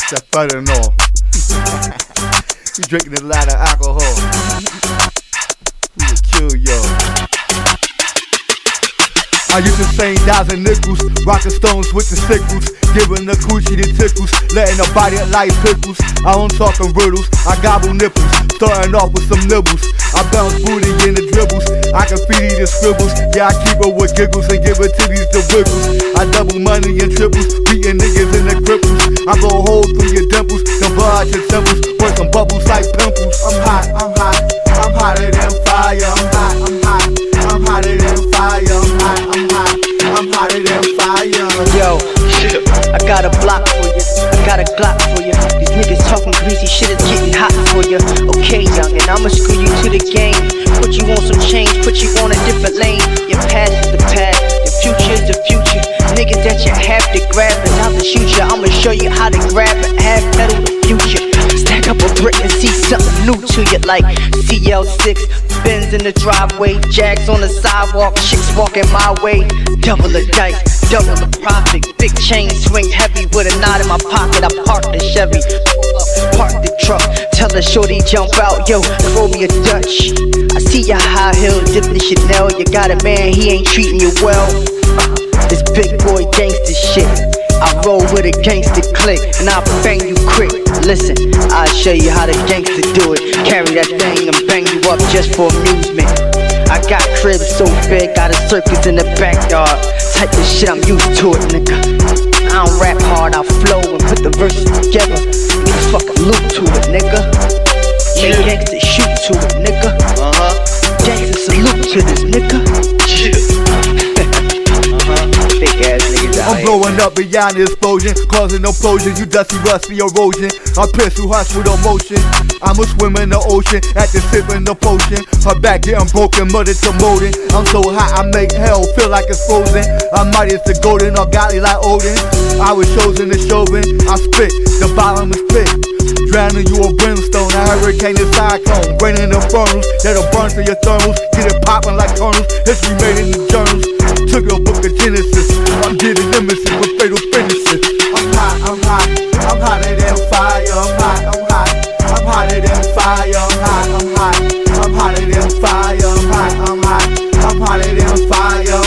It's fentanyl. you drinking a lot of alcohol. We will kill y'all. I used to sing thousand nickels, rockin' stones with the sickles, giving the coochie the tickles, letting the body like pickles. I don't talkin' riddles, I gobble nipples, starting off with some nibbles. I bounce booty in the dribbles, I can feed you the scribbles. Yeah, I keep it with giggles and give it to these the wiggles. I double money in triples, beating niggas in the cripples. I go hold like pimples. I'm hot, I'm hot, I'm hotter than fire. I'm hot, I'm hot, I'm hotter than fire. I'm hot, I'm hot, I'm hotter than fire. Yo, shit, I got a block for you. I got a Glock for you. These niggas talking greasy shit is getting hot for you. Okay, young, and I'ma screw you to the game. Put you on some change, put you on a different lane. Your past is the past, your future is the future. Niggas that you have to grab and to shoot you. I'ma show you how to grab it, half pedal the future. New to you, like CL6, Benz in the driveway, Jags on the sidewalk, chicks walking my way. Double the dice, double the profit. Big chain swing heavy with a knot in my pocket. I park the Chevy, park the truck. Tell the shorty jump out, yo, throw me a Dutch. I see your high heel dipping Chanel. You got a man, he ain't treating you well. Uh, this big boy gangster shit. I roll with a gangster click and I bang you quick. Listen, I'll show you how the gangster do it. Carry that thing and bang you up just for amusement. I got cribs so big, got a circus in the backyard. Type of shit I'm used to it, nigga. I don't rap hard, I flow and put the verses together. Niggas fucking loop to it, nigga. Make gangsters shoot to it, nigga. Uh huh. Gangsters salute to this, nigga. Blowing up beyond the explosion, causing implosion. You dusty, rusty erosion. I piss through with emotion. I'm a swimmer in the ocean, the sipping the potion. Her back getting broken, mother to molding. I'm so hot, I make hell feel like it's frozen. I'm mighty as the golden, or godly like Odin. I was chosen to Chauvin. I spit, the bottom is spit. Drowning you a brimstone, a hurricane and cyclone. Raining infernos that'll burn to your thermals. Get it popping like kernels. History made in the journals. Took a book of Genesis. Nemesis with fatal finishes. I'm hot, I'm hot, I'm hotter than fire. I'm hot, I'm hot, I'm hotter than fire. I'm hot, I'm hot, I'm hotter than fire. I'm hot, I'm hot, I'm hotter than fire.